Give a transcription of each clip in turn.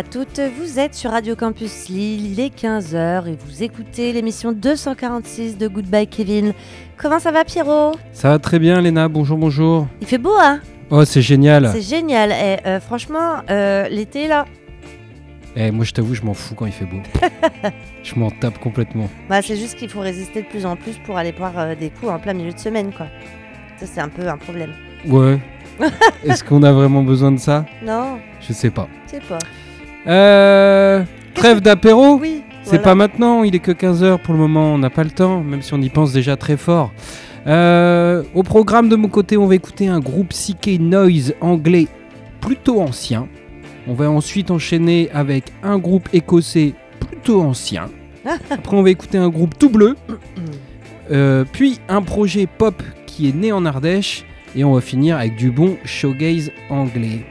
à toutes, vous êtes sur Radio Campus Lille, il est 15h et vous écoutez l'émission 246 de Goodbye Kevin. Comment ça va Pierrot? Ça va très bien Léna, bonjour bonjour. Il fait beau hein? Oh c'est génial. C'est génial, et, euh, franchement euh, l'été là. Eh, moi je t'avoue je m'en fous quand il fait beau. je m'en tape complètement. Bah c'est juste qu'il faut résister de plus en plus pour aller boire euh, des coups en plein milieu de semaine quoi. Ça c'est un peu un problème. Ouais. Est-ce qu'on a vraiment besoin de ça? Non, Je sais pas. je sais pas. Euh... Trêve d'apéro Oui. C'est pas maintenant, il est que 15h pour le moment, on n'a pas le temps, même si on y pense déjà très fort. Euh, au programme de mon côté, on va écouter un groupe psyché noise anglais plutôt ancien. On va ensuite enchaîner avec un groupe écossais plutôt ancien. Après, on va écouter un groupe tout bleu. Euh, puis un projet pop qui est né en Ardèche. Et on va finir avec du bon showgaze anglais.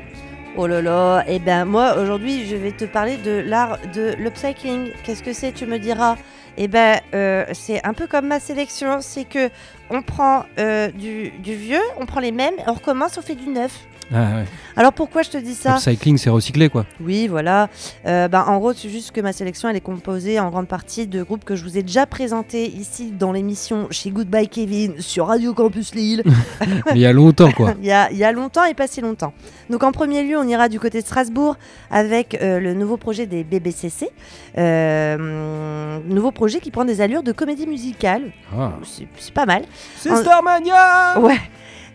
Oh là là, et ben moi aujourd'hui je vais te parler de l'art de l'upcycling. Qu'est-ce que c'est tu me diras Eh ben euh, c'est un peu comme ma sélection, c'est que on prend euh, du vieux, on prend les mêmes, on recommence, on fait du neuf. Ah ouais. Alors pourquoi je te dis ça Upcycling, c'est recyclé quoi. Oui, voilà. Euh, ben, en gros, c'est juste que ma sélection, elle est composée en grande partie de groupes que je vous ai déjà présentés ici dans l'émission chez Goodbye Kevin sur Radio Campus Lille. Mais il y a longtemps quoi. il, y a, il y a longtemps et pas si longtemps. Donc en premier lieu, on ira du côté de Strasbourg avec euh, le nouveau projet des BBCC. Euh, nouveau projet qui prend des allures de comédie musicale. Ah. C'est pas mal. C'est Starmania Ouais.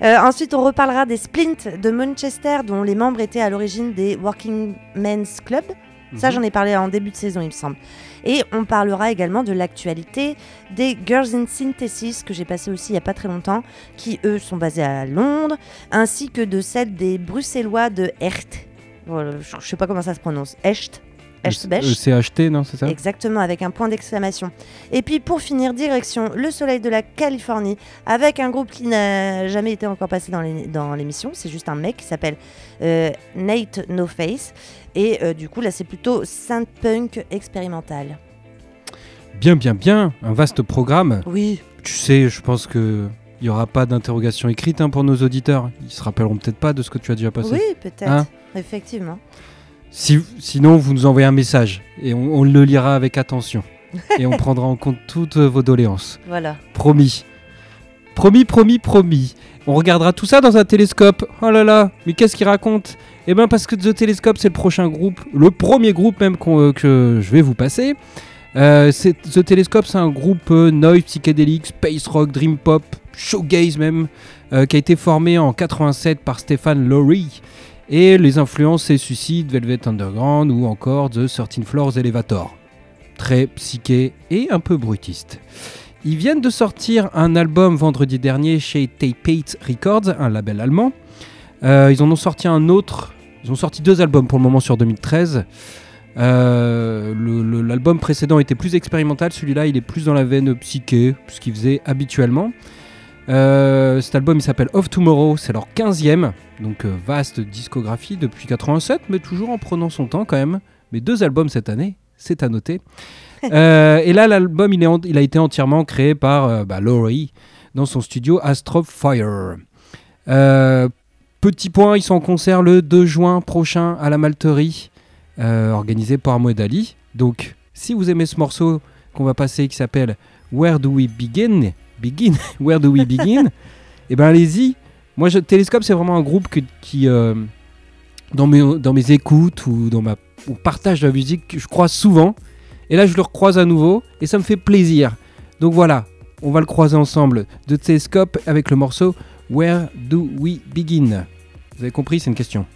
Euh, ensuite, on reparlera des Splints de Manchester, dont les membres étaient à l'origine des Working Men's Club. Ça, Mhm. j'en ai parlé en début de saison, il me semble. Et on parlera également de l'actualité des Girls in Synthesis, que j'ai passé aussi il n'y a pas très longtemps, qui, eux, sont basés à Londres, ainsi que de celle des Bruxellois de Echt. Voilà, je ne sais pas comment ça se prononce. Echt C'est acheté, non, c'est ça Exactement, avec un point d'exclamation. Et puis pour finir, direction le soleil de la Californie, avec un groupe qui n'a jamais été encore passé dans l'émission. C'est juste un mec qui s'appelle euh, Nate No Face. Et euh, du coup, là, c'est plutôt synth punk expérimental. Bien, bien, bien. Un vaste programme. Oui, Tu sais, je pense que il y aura pas d'interrogation écrite hein, pour nos auditeurs. Ils se rappelleront peut-être pas de ce que tu as déjà passé. oui, peut-être. Hein? Effectivement. Si, sinon, vous nous envoyez un message et on, on le lira avec attention. et on prendra en compte toutes vos doléances. Voilà. Promis. Promis, promis, promis. On regardera tout ça dans un télescope. Oh là là, mais qu'est-ce qu'il raconte? Eh bien parce que The Telescope, c'est le prochain groupe, le premier groupe même euh, que je vais vous passer. Euh, c'est- The Telescope, c'est un groupe euh, noise, psychédélique, space rock, dream pop, showgaze même, euh, qui a été formé en 87 par Stéphane Lowry. Et les influences, c'est Suicide, Velvet Underground ou encore The 13 Floors Elevator. Très psyché et un peu brutiste. Ils viennent de sortir un album vendredi dernier chez Tape 8 Records, un label allemand. Euh, ils en ont sorti un autre. Ils ont sorti deux albums pour le moment sur 2013. Euh, L'album précédent était plus expérimental, celui-là il est plus dans la veine psyché, ce qu'ils faisaient habituellement. Euh, cet album il s'appelle Of Tomorrow, c'est leur 15e, donc euh, vaste discographie depuis 87, mais toujours en prenant son temps quand même. Mais deux albums cette année, c'est à noter. Euh, et là, l'album, il, a été entièrement créé par bah, Laurie dans son studio Astro Fire. Petit point, ils sont en concert le 2 juin prochain à la Malterie, organisé par Moed Ali. Donc, si vous aimez ce morceau qu'on va passer qui s'appelle Where Do We Begin? Where Do We Begin? Eh ben, allez-y. Moi, je, Télescope, c'est vraiment un groupe qui, euh, dans, mes, écoutes ou dans ma partage de la musique, que je croise souvent. Et là, je le recroise à nouveau et ça me fait plaisir. Donc voilà, on va le croiser ensemble de Telescope avec le morceau Where Do We Begin? Vous avez compris, c'est une question.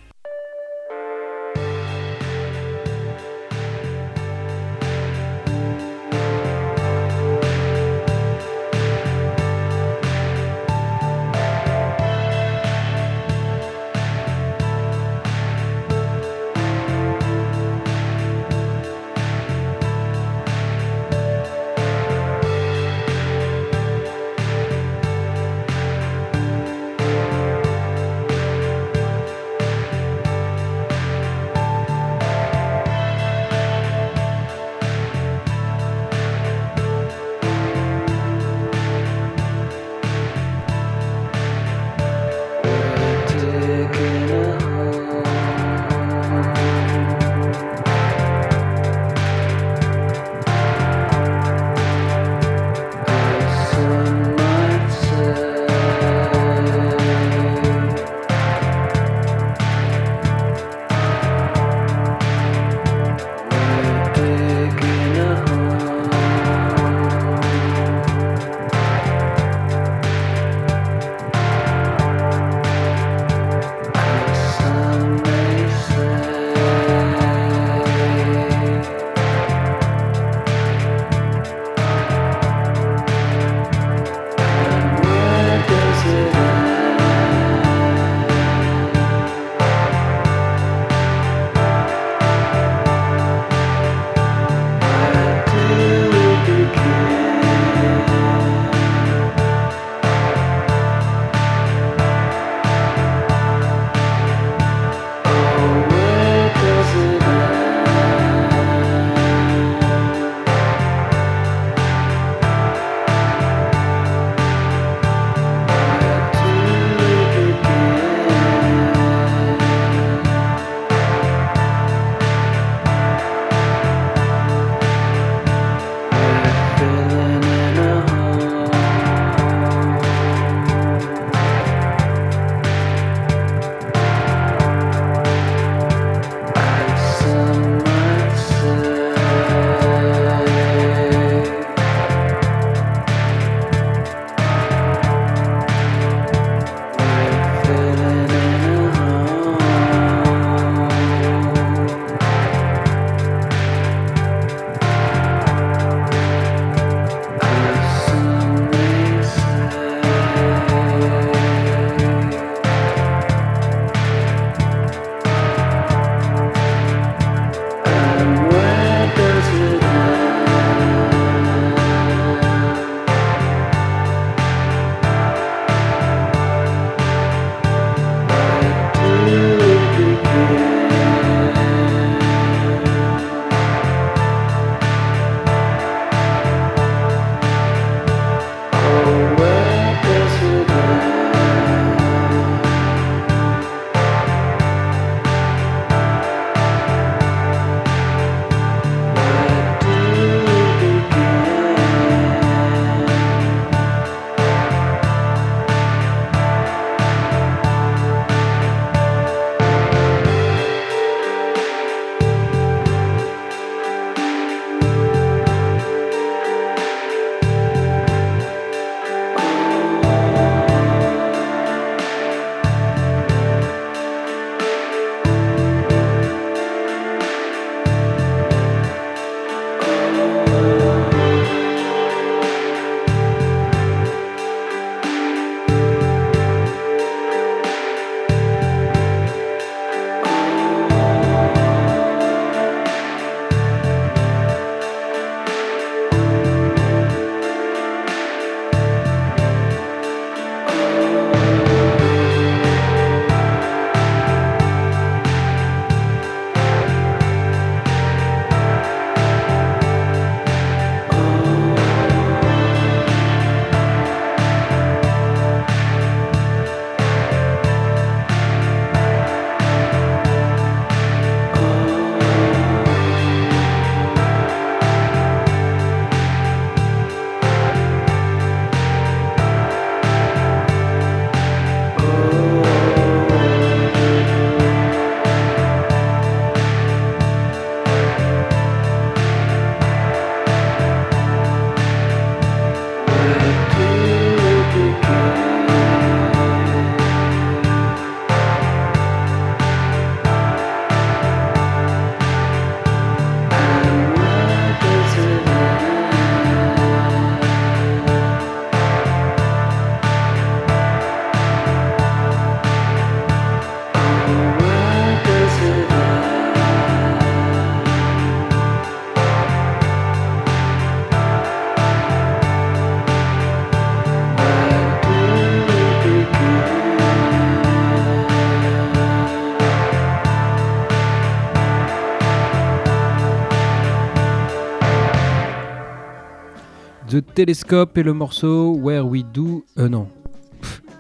Telescope et le morceau Where We Do. Euh, non.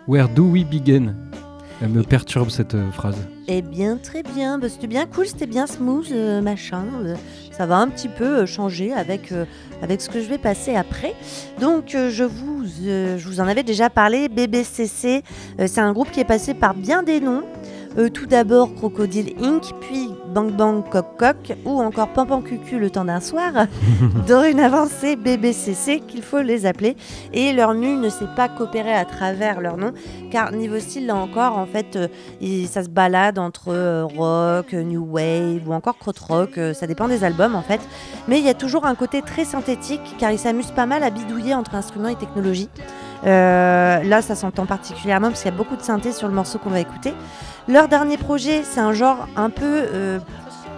Where Do We Begin Elle me perturbe cette euh, phrase. Eh bien, très bien. Bah, c'était bien cool, c'était bien smooth, euh, machin. Euh, ça va un petit peu changer avec, avec ce que je vais passer après. Donc, je, vous, je vous en avais déjà parlé. BBCC, c'est un groupe qui est passé par bien des noms. Tout d'abord Crocodile Inc., puis Bang Bang Coq Coq, ou encore Pampan Cucu le temps d'un soir. Dorénavant, c'est BBCC qu'il faut les appeler. Et leur nu ne s'est pas coopéré à travers leur nom, car niveau style, là encore, en fait, euh, il- ça se balade entre euh, rock, euh, new wave ou encore krautrock, euh, ça dépend des albums en fait. Mais il y a toujours un côté très synthétique, car ils s'amusent pas mal à bidouiller entre instruments et technologies. Euh, là, ça s'entend particulièrement parce qu'il y a beaucoup de synthé sur le morceau qu'on va écouter. Leur dernier projet, c'est un genre un peu euh,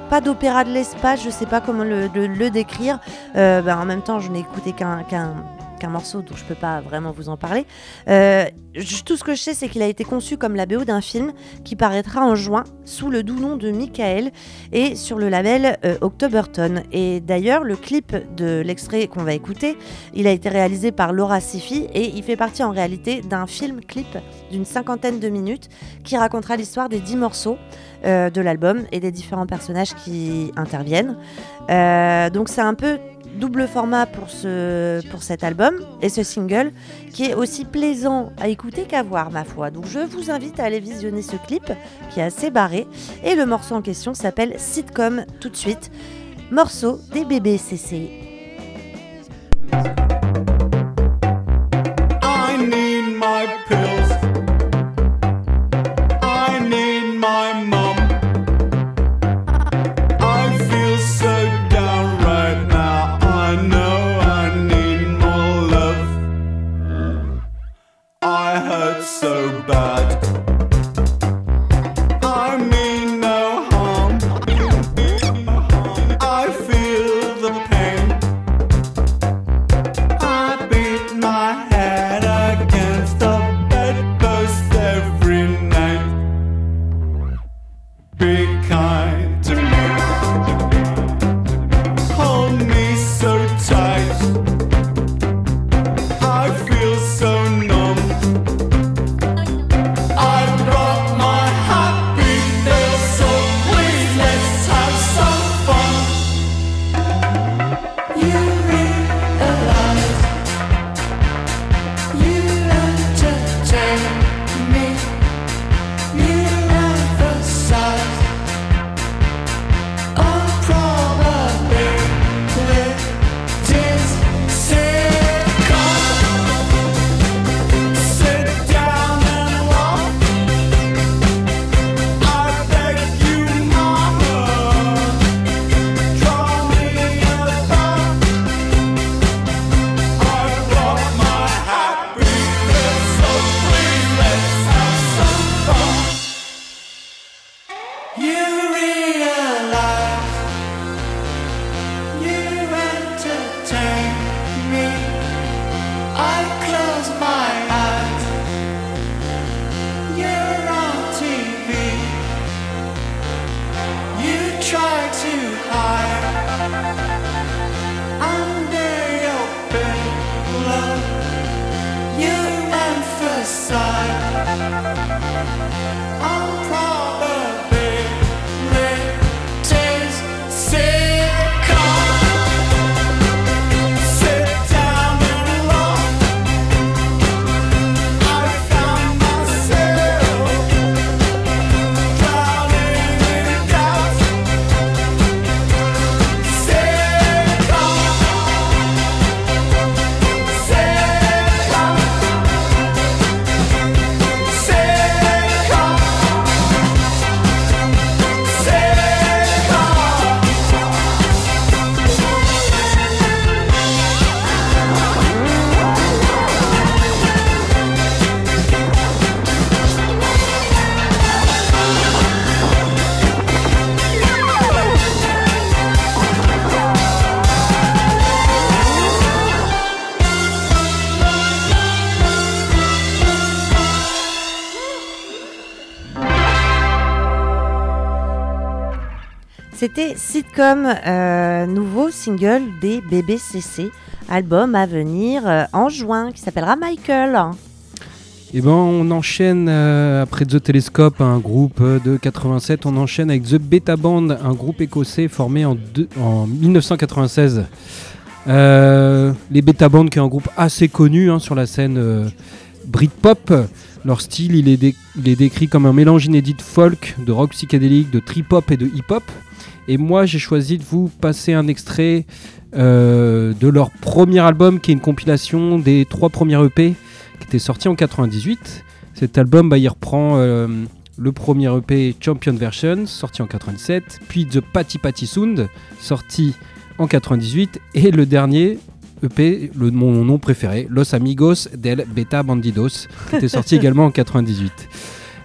pas d'opéra de l'espace, je sais pas comment le, décrire. Euh, ben, en même temps, je n'ai écouté qu'un- qu'un morceau, donc je peux pas vraiment vous en parler. Euh, tout ce que je sais, c'est qu'il a été conçu comme la BO d'un film qui paraîtra en juin sous le doux nom de Michael et sur le label euh, Octoberton. Et d'ailleurs, le clip de l'extrait qu'on va écouter, il a été réalisé par Laura Sifi et il fait partie en réalité d'un film-clip d'une cinquantaine de minutes qui racontera l'histoire des dix morceaux euh, de l'album et des différents personnages qui interviennent. Donc c'est un peu double format pour, ce, cet album et ce single qui est aussi plaisant à écouter qu'à voir ma foi. Donc je vous invite à aller visionner ce clip qui est assez barré et le morceau en question s'appelle Sitcom tout de suite. Morceau des bébés CC. So bad. Sitcom, euh, nouveau single des BBCC, album à venir euh, en juin qui s'appellera Michael. Et ben on enchaîne euh, après The Telescope, un groupe de 87, on enchaîne avec The Beta Band, un groupe écossais formé en, deux- en 1996. Euh, les Beta Band qui est un groupe assez connu hein, sur la scène Britpop. Leur style est, il est décrit comme un mélange inédit de folk, de rock psychédélique, de trip-hop et de hip-hop. Et moi j'ai choisi de vous passer un extrait euh, de leur premier album qui est une compilation des trois premiers EP qui était sorti en 98. Cet album, bah, il reprend euh, le premier EP Champion Version, sorti en 97, puis The Patty Patty Sound, sorti en 98, et le dernier EP, le, mon nom préféré, Los Amigos del Beta Bandidos, qui était sorti également en 98.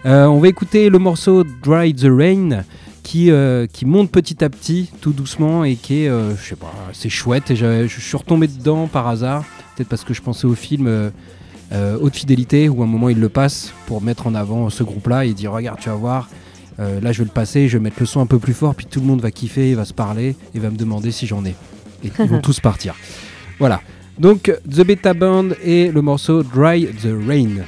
Euh, on va écouter le morceau Dry the Rain. Qui, euh, qui monte petit à petit, tout doucement, et qui est, euh, je sais pas, c'est chouette. Et je suis retombé dedans par hasard, peut-être parce que je pensais au film euh, Haute Fidélité, où à un moment il le passe pour mettre en avant ce groupe-là et dire Regarde, tu vas voir, là je vais le passer, je vais mettre le son un peu plus fort, puis tout le monde va kiffer, il va se parler et va me demander si j'en ai. Et ils vont tous partir. Voilà. Donc The Beta Band et le morceau Dry the Rain.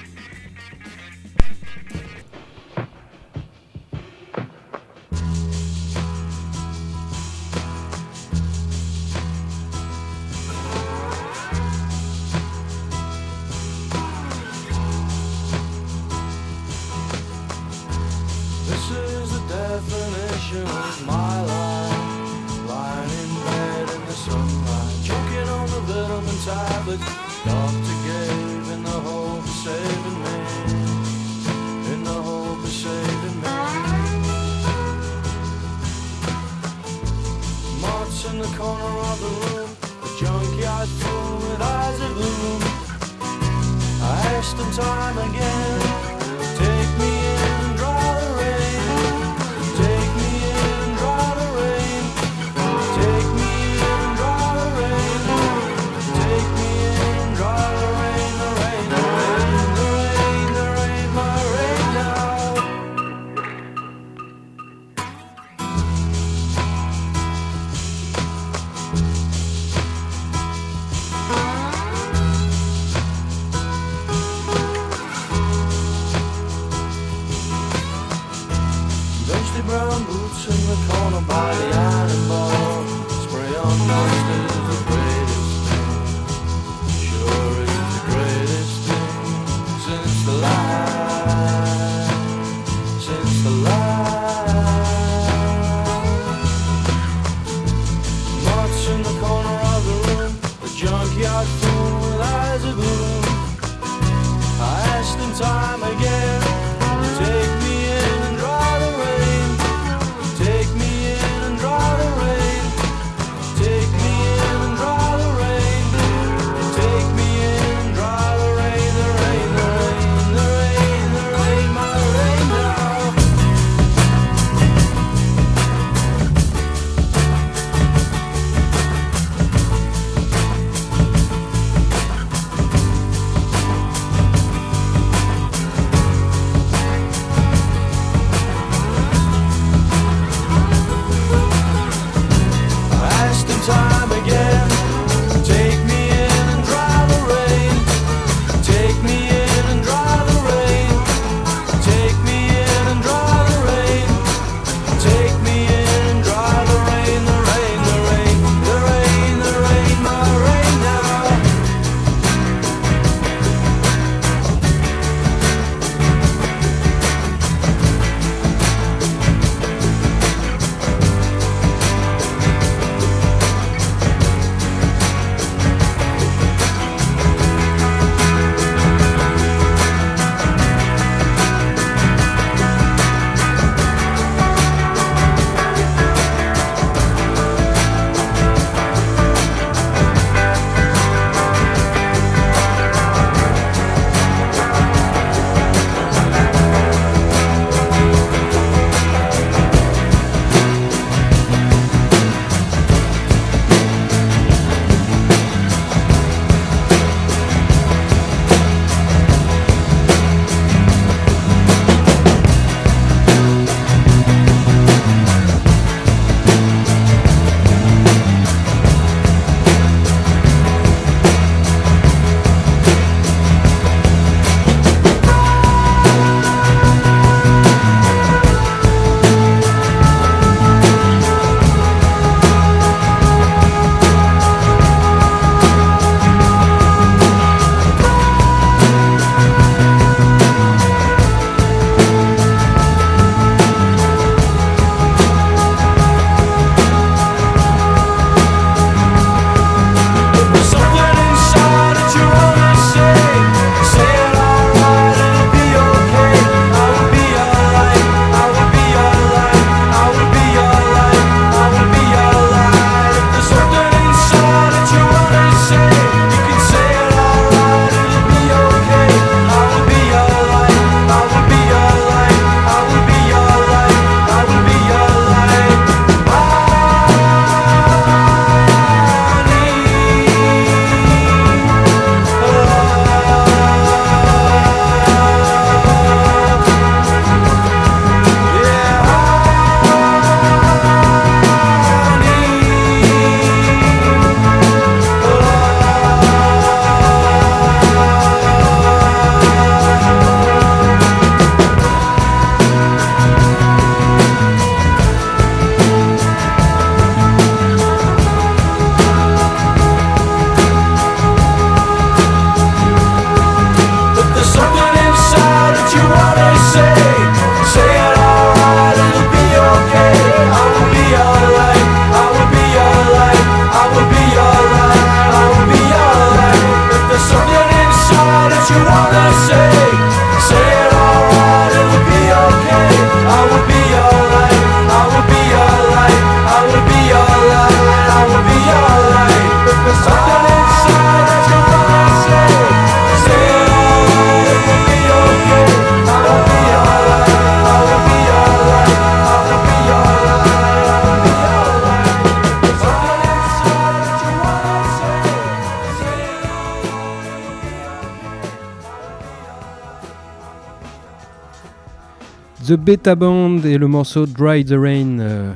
The Beta Band et le morceau Dry the Rain. euh,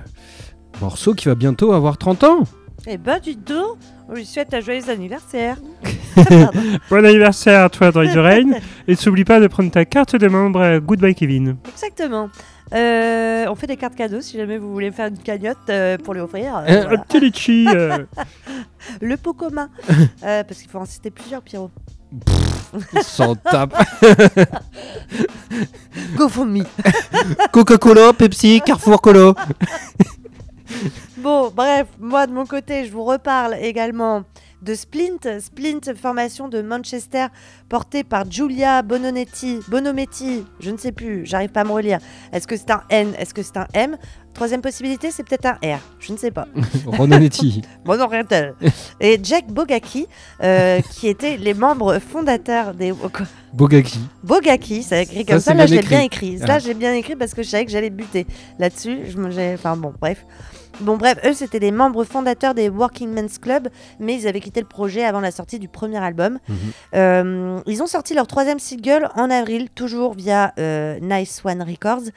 morceau qui va bientôt avoir 30 ans. Eh ben, du tout, on lui souhaite un joyeux anniversaire. Bon anniversaire à toi, Dry the Rain. Et s'oublie pas de prendre ta carte de membre à Goodbye Kevin. Exactement. Euh, on fait des cartes cadeaux si jamais vous voulez faire une cagnotte euh, pour lui offrir. euh, Euh, voilà. Un petit litchi. euh, Le pot commun. Euh, parce qu'il faut en citer plusieurs, Pierrot. S'en tape. Go for me. Coca-Cola, Pepsi, Carrefour Cola. Bon, bref, moi de mon côté, je vous reparle également de Splint. Splint, formation de Manchester, portée par Giulia Bononetti. Bonometti, je ne sais plus, j'arrive pas à me relire. Est-ce que c'est un N? Est-ce que c'est un M? Troisième possibilité, c'est peut-être un R. Je ne sais pas. Ronanetti. Tel. Et Jack Bogaki, euh, qui étaient les membres fondateurs des. Bogaki. Bogaki, ça écrit comme ça. Là, bien j'ai bien écrit. écrit. Ah. Là, j'ai bien écrit parce que je savais que j'allais buter là-dessus. Je me, enfin bon, bref. Bon, bref, eux, c'était les membres fondateurs des Working Men's Club, mais ils avaient quitté le projet avant la sortie du premier album. Mhm. Euh, ils ont sorti leur troisième single en avril, toujours via euh, Nice One Records.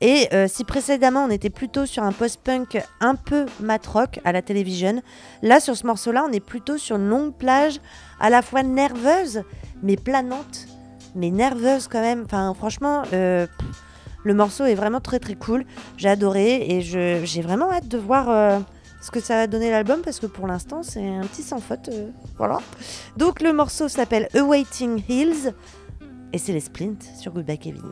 Et euh, si précédemment on était plutôt sur un post-punk un peu mat-rock à la télévision, là sur ce morceau-là, on est plutôt sur une longue plage à la fois nerveuse mais planante, mais nerveuse quand même. Enfin, franchement, euh, le morceau est vraiment très très cool. J'ai adoré et j'ai vraiment hâte de voir. euh, ce que ça va donner l'album parce que pour l'instant c'est un petit sans faute euh, voilà donc le morceau s'appelle Awaiting Hills et c'est les Splints sur Goodbye Kevin.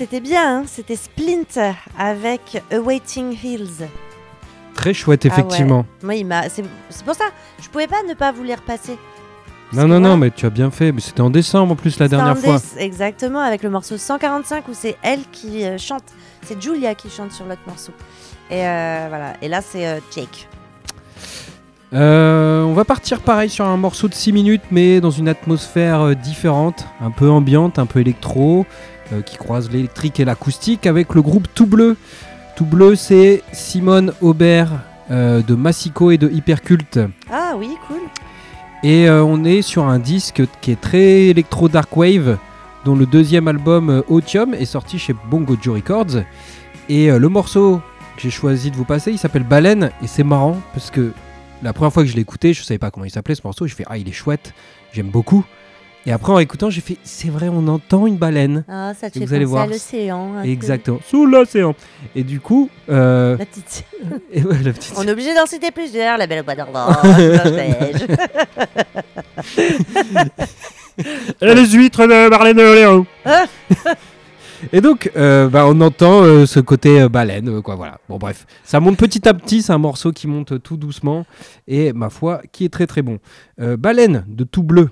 C'était bien, hein, c'était Splint avec Awaiting Hills. Très chouette, Ah ouais. effectivement. Moi, il. C'est pour ça, je pouvais pas ne pas vous les repasser. Non, Parce non, non, moi, mais tu as bien fait. Mais c'était en décembre en plus la dernière fois. Exactement, avec le morceau 145 où c'est elle qui euh, chante. C'est Julia qui chante sur l'autre morceau. Et euh, voilà. Et là, c'est euh, Jake. On va partir pareil sur un morceau de 6 minutes, mais dans une atmosphère différente, un peu ambiante, un peu électro, qui croise l'électrique et l'acoustique avec le groupe Tout Bleu. Tout Bleu, c'est Simone Aubert euh, de Massico et de Hypercult. Ah oui, cool. Et euh, on est sur un disque qui est très électro dark wave, dont le deuxième album euh, Otium est sorti chez Bongo Joe Records. Et euh, le morceau que j'ai choisi de vous passer, il s'appelle Baleine, et c'est marrant parce que la première fois que je l'ai écouté, je savais pas comment il s'appelait ce morceau. J'ai fait ah il est chouette, j'aime beaucoup. Et après en écoutant, j'ai fait c'est vrai, on entend une baleine. Ah, ça te Et fait vous allez voir, à l'océan. peu. Exactement, sous l'océan. Et du coup, euh, La petite... et ouais, la petite- On est obligé d'en citer plusieurs. La belle au bois. Et les huîtres de Marlène de Léon. Et donc, euh, bah, on entend euh, ce côté euh, baleine, quoi, voilà. Bon, bref, ça monte petit à petit, c'est un morceau qui monte tout doucement, et ma foi, qui est très très bon. Baleine de tout bleu.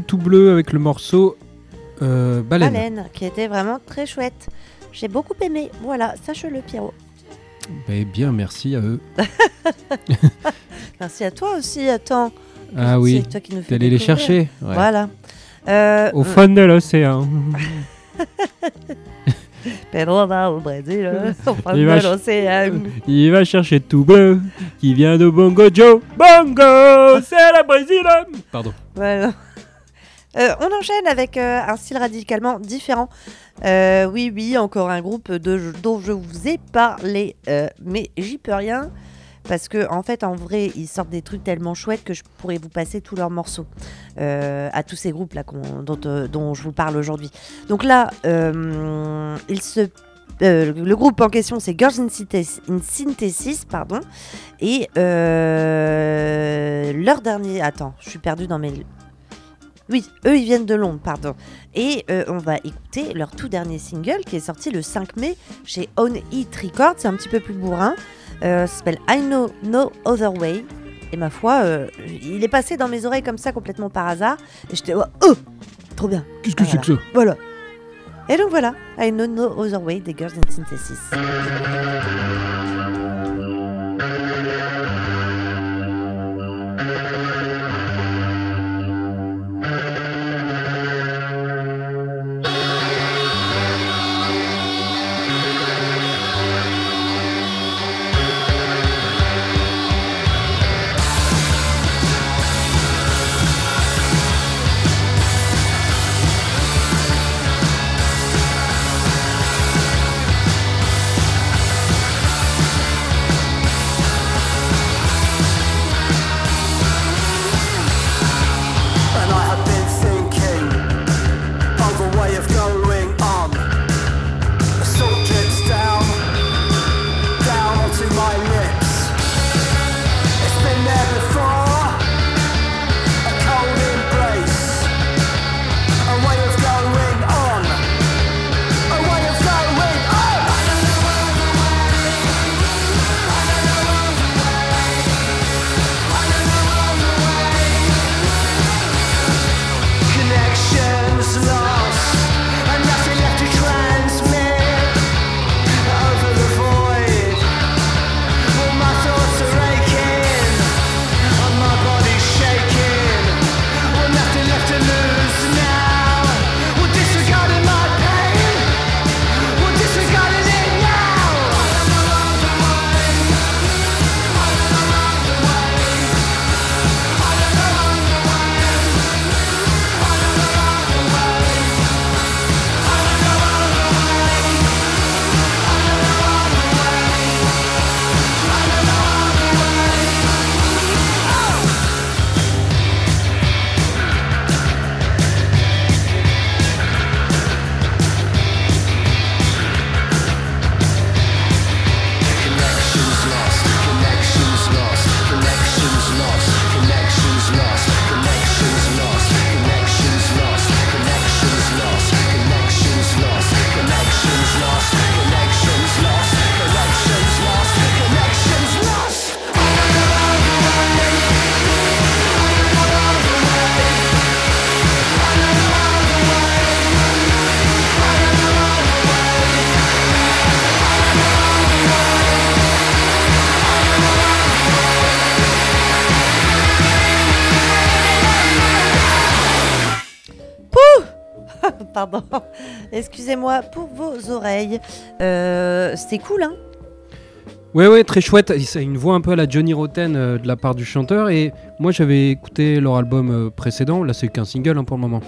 Tout bleu avec le morceau euh, Baleine. Baleine, qui était vraiment très chouette. J'ai beaucoup aimé. Voilà, sache-le, Pierrot. Eh bien, merci à eux. Merci à toi aussi, attends. Ah oui, toi qui nous fais T'allais les chercher ouais. Voilà. Euh, Au fond de l'océan. Pedro va au Brésil, au fond de l'océan. Il va chercher tout bleu qui vient de Bongo Joe. Bongo, c'est la Brésil. Pardon. Voilà. Euh, on enchaîne avec euh, un style radicalement différent. Euh, oui, oui, encore un groupe dont je vous ai parlé, mais j'y peux rien. Parce que en fait, en vrai, ils sortent des trucs tellement chouettes que je pourrais vous passer tous leurs morceaux à tous ces groupes là dont, je vous parle aujourd'hui. Donc là, le groupe en question, c'est Girls in, in Synthesis, pardon. Et leur dernier. Attends, je suis perdue dans mes. Oui, eux, ils viennent de Londres, pardon. Et euh, on va écouter leur tout dernier single qui est sorti le 5 mai chez On It Records. C'est un petit peu plus bourrin. Euh, ça s'appelle I Know No Other Way. Et ma foi, euh, il est passé dans mes oreilles comme ça complètement par hasard. Et j'étais, oh, oh, trop bien. Qu'est-ce que c'est que ça? Voilà. Et donc voilà, I Know No Other Way des Girls in Synthesis. Excusez-moi pour vos oreilles. Euh, C'était cool, hein Ouais, ouais, très chouette. A une voix un peu à la Johnny Rotten euh, de la part du chanteur. Et moi, j'avais écouté leur album euh, précédent. Là, c'est qu'un single hein, pour le moment.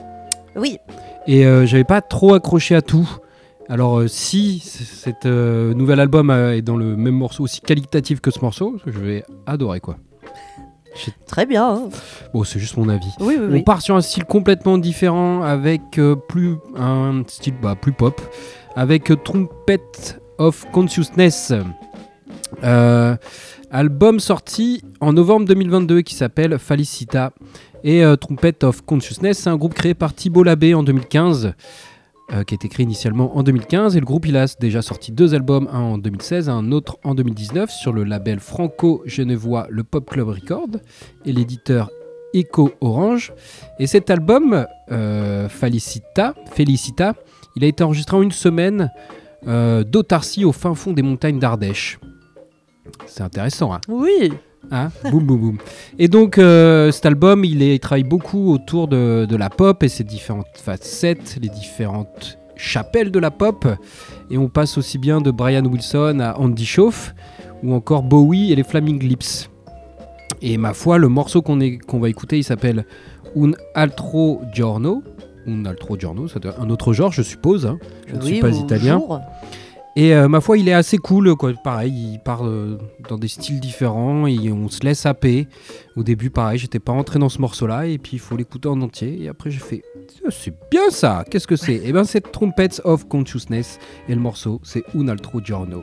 Oui. Et j'avais pas trop accroché à tout. Alors, si cet nouvel album est dans le même morceau aussi qualitatif que ce morceau, je vais adorer quoi. Très bien. hein. Bon, c'est juste mon avis. Oui, oui, On oui. part sur un style complètement différent avec euh, plus un style bah, plus pop avec euh, Trumpet of Consciousness. Euh, album sorti en novembre 2022 qui s'appelle Felicita et euh, Trumpet of Consciousness, c'est un groupe créé par Thibault Labbé en 2015. Euh, qui a été créé initialement en 2015 et le groupe il a déjà sorti deux albums, un en 2016 et un autre en 2019 sur le label franco-genevois le Pop Club Record et l'éditeur Echo Orange. Et cet album, euh, Felicita, Felicita, il a été enregistré en une semaine euh, d'autarcie au fin fond des montagnes d'Ardèche. C'est intéressant, hein Oui. Hein boum, boum, boum. Et donc, euh, cet album, il, est- il travaille beaucoup autour de, de la pop et ses différentes facettes, les différentes chapelles de la pop. Et on passe aussi bien de Brian Wilson à Andy Schauf ou encore Bowie et les Flaming Lips. Et ma foi, le morceau qu'on est- qu'on va écouter, il s'appelle Un altro giorno. Un altro giorno, c'est un autre genre, je suppose. hein. Je ne suis pas italien. jour. Et euh, ma foi, il est assez cool, quoi. Pareil, il part euh, dans des styles différents et on se laisse happer. Au début, pareil, j'étais pas entré dans ce morceau-là et puis il faut l'écouter en entier. Et après, j'ai fait, Ah, c'est bien ça. Qu'est-ce que c'est? Eh ben, c'est Trumpets of Consciousness et le morceau, c'est Un altro giorno.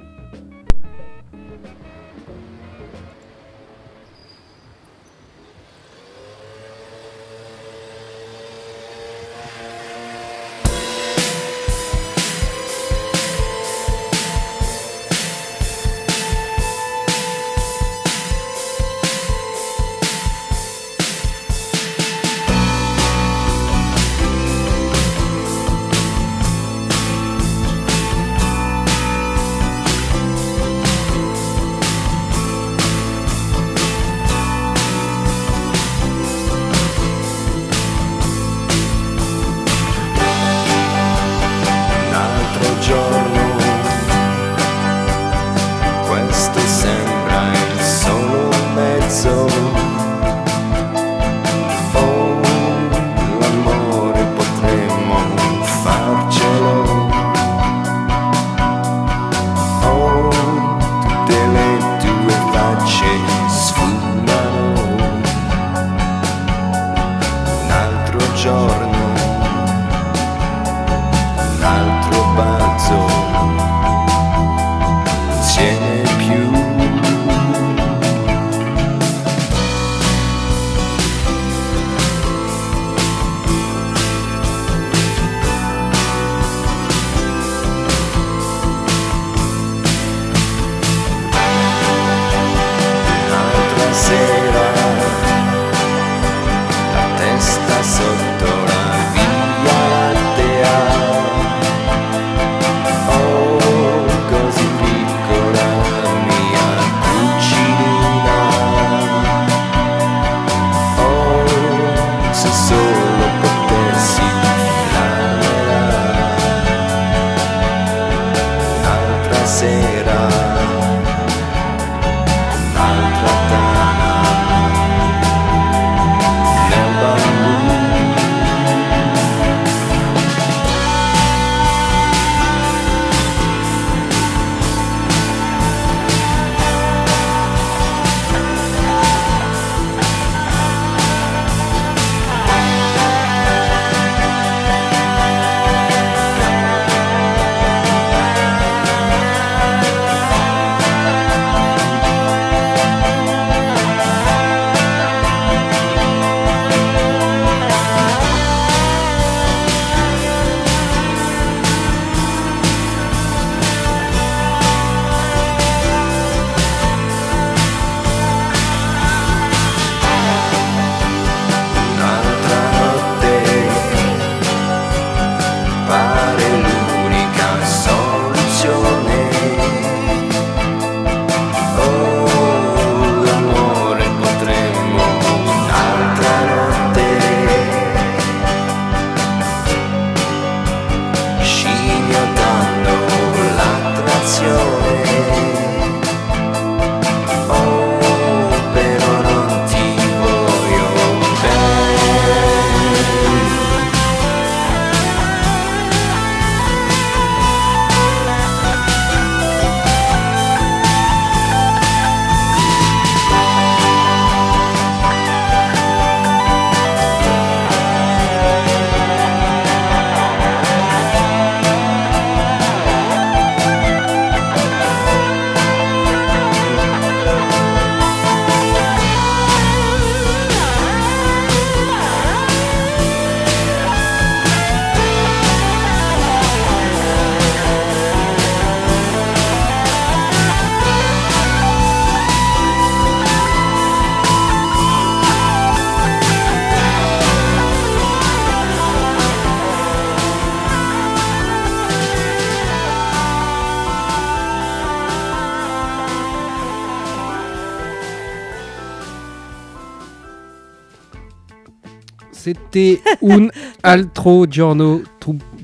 C'était Un altro giorno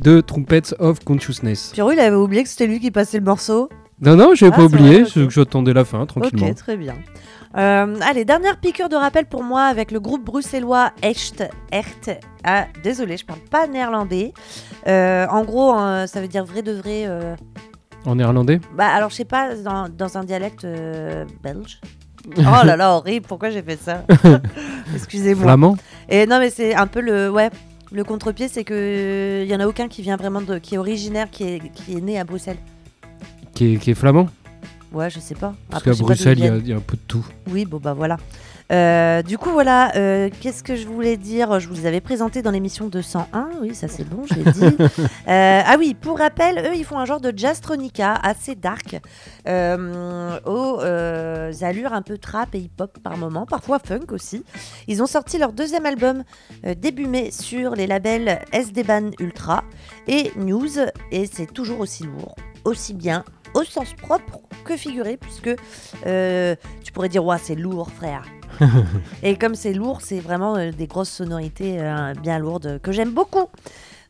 de Trumpets of Consciousness. Pierrot, il avait oublié que c'était lui qui passait le morceau. Non, non, j'ai Ah, pas c'est oublié, ok. je- j'attendais la fin tranquillement. Ok, très bien. Euh, allez, dernière piqûre de rappel pour moi avec le groupe bruxellois Echt. Echt. Ah, désolé, je parle pas néerlandais. Euh, en gros, euh, ça veut dire vrai de vrai. euh, En néerlandais? Bah, alors, je sais pas, dans, dans un dialecte belge. Oh là là, horrible, pourquoi j'ai fait ça Excusez-moi. Flamand Et non, mais c'est un peu le. Ouais. Le contre-pied, c'est que il y en a aucun qui vient vraiment de, qui est originaire, qui est, qui est né à Bruxelles. qui est, qui est flamand Ouais, je sais pas. Parce qu'à Bruxelles, il y, a- il y a un peu de tout. Oui, bon bah voilà. Euh, du coup, voilà, euh, qu'est-ce que je voulais dire? Je vous les avais présentés dans l'émission 201, oui, ça c'est bon, je l'ai dit. Euh, ah oui, pour rappel, eux, ils font un genre de jazztronica assez dark, aux allures un peu trap et hip-hop par moment, parfois funk aussi. Ils ont sorti leur deuxième album début mai sur les labels SD-Ban Ultra et News, et c'est toujours aussi lourd, aussi bien au sens propre que figuré, puisque tu pourrais dire, ouais, c'est lourd, frère. Et comme c'est lourd, c'est vraiment euh, des grosses sonorités euh, bien lourdes que j'aime beaucoup.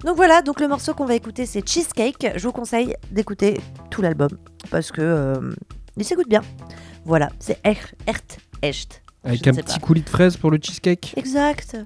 Donc voilà, donc le morceau qu'on va écouter, c'est Cheesecake. Je vous conseille d'écouter tout l'album parce que euh, il s'écoute bien. Voilà, c'est Echt, Echt, Echt. Avec un petit pas. coulis de fraise pour le cheesecake? Exact.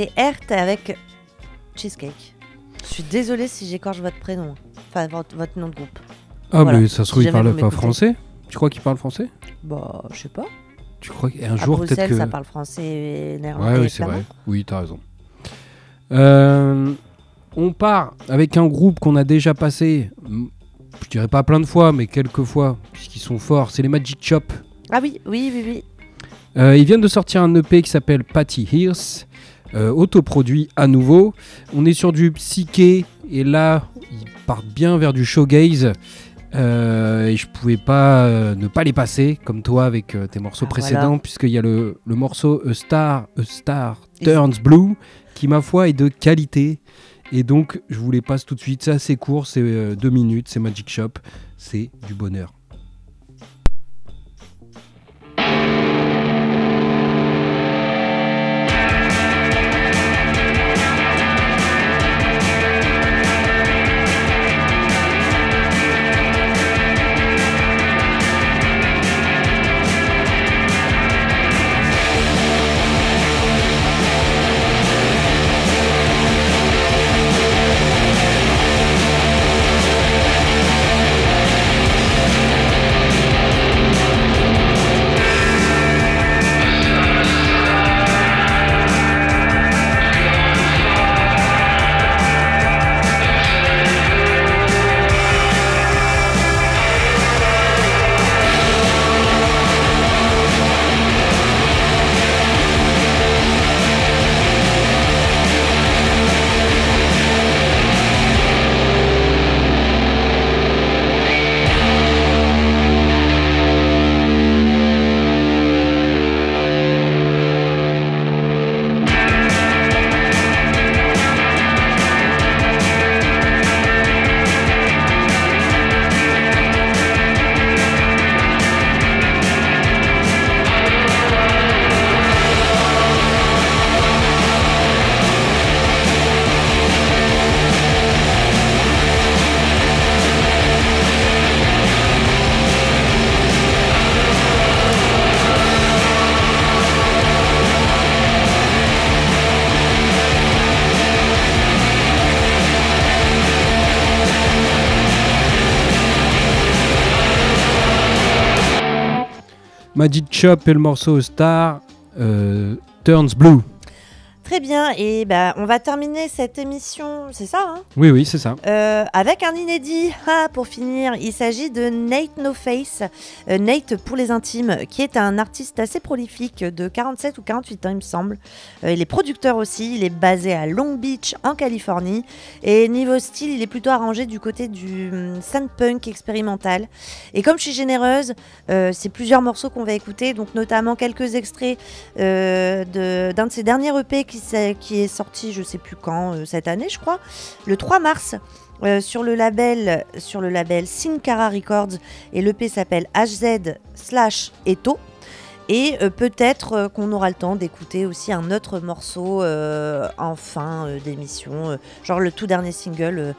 C'était Hert avec Cheesecake. Je suis désolée si j'écorche votre prénom. Enfin, votre, votre nom de groupe. Ah, Voilà. mais ça se trouve, Si il jamais parle vous pas m'écoutez. français Tu crois qu'il parle français? Bah, je sais pas. Tu crois qu'un À jour, peut-être Bruxelles, que. ça parle français et néerlandais. Ouais, oui, c'est vrai. Oui, t'as raison. Euh, on part avec un groupe qu'on a déjà passé, je dirais pas plein de fois, mais quelques fois, puisqu'ils sont forts. C'est les Magic Chop. Ah oui, oui, oui, oui. Euh, ils viennent de sortir un EP qui s'appelle Patty Hears, euh, autoproduit à nouveau. On est sur du psyché et là, ils partent bien vers du showgaze. Euh, et je pouvais pas euh, ne pas les passer comme toi avec euh, tes morceaux Ah, précédents, voilà. puisqu'il y a le, le morceau A Star, A Star Turns Blue, qui ma foi est de qualité. Et donc, je vous les passe tout de suite. C'est assez court, c'est deux minutes, c'est Magic Shop, c'est du bonheur. Magic Shop et le morceau Star euh, Turns Blue. Très bien, et ben on va terminer cette émission, c'est ça, hein? Oui, oui, c'est ça. Euh, avec un inédit ah, pour finir. Il s'agit de Nate No Face, euh, Nate pour les intimes, qui est un artiste assez prolifique de 47 ou 48 ans, il me semble. Euh, il est producteur aussi, il est basé à Long Beach en Californie. Et niveau style, il est plutôt arrangé du côté du hum, sandpunk expérimental. Et comme je suis généreuse, c'est plusieurs morceaux qu'on va écouter, donc notamment quelques extraits de- d'un de ses derniers EP qui, qui est sorti, je sais plus quand, euh, cette année, je crois, le 3 mars. euh, sur le label sur le label Sincara Records et l'EP s'appelle HZ slash Eto et euh, peut-être euh, qu'on aura le temps d'écouter aussi un autre morceau en fin d'émission, genre le tout dernier single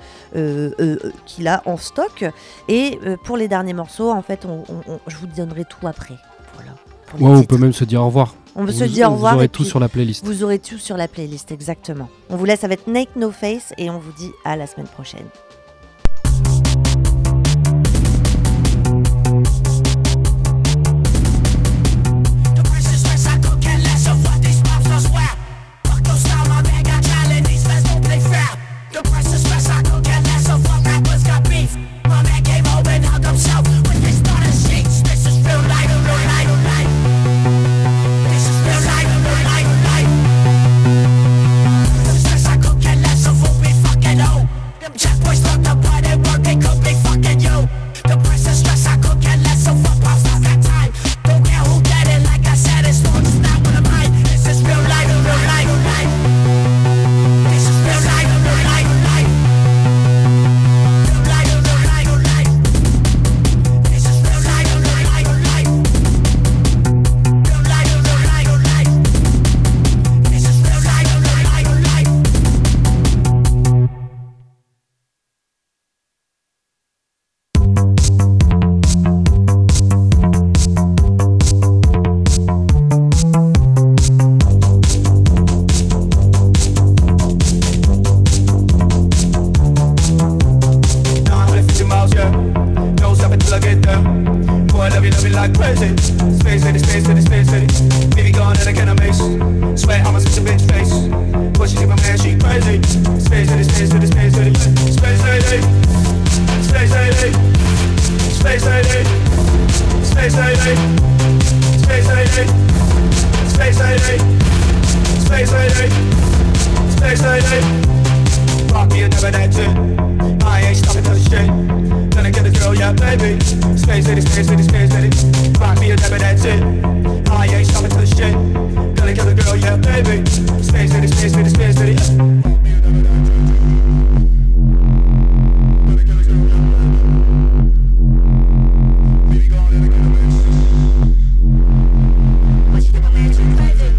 qu'il a en stock. Et pour les derniers morceaux, en fait, on- on- on- je vous donnerai tout après. Voilà. Ouais, on peut même se dire au revoir. On vous, se dire au revoir. Vous aurez et tout puis sur la playlist. Vous aurez tout sur la playlist, exactement. On vous laisse avec Nate No Face et on vous dit à la semaine prochaine.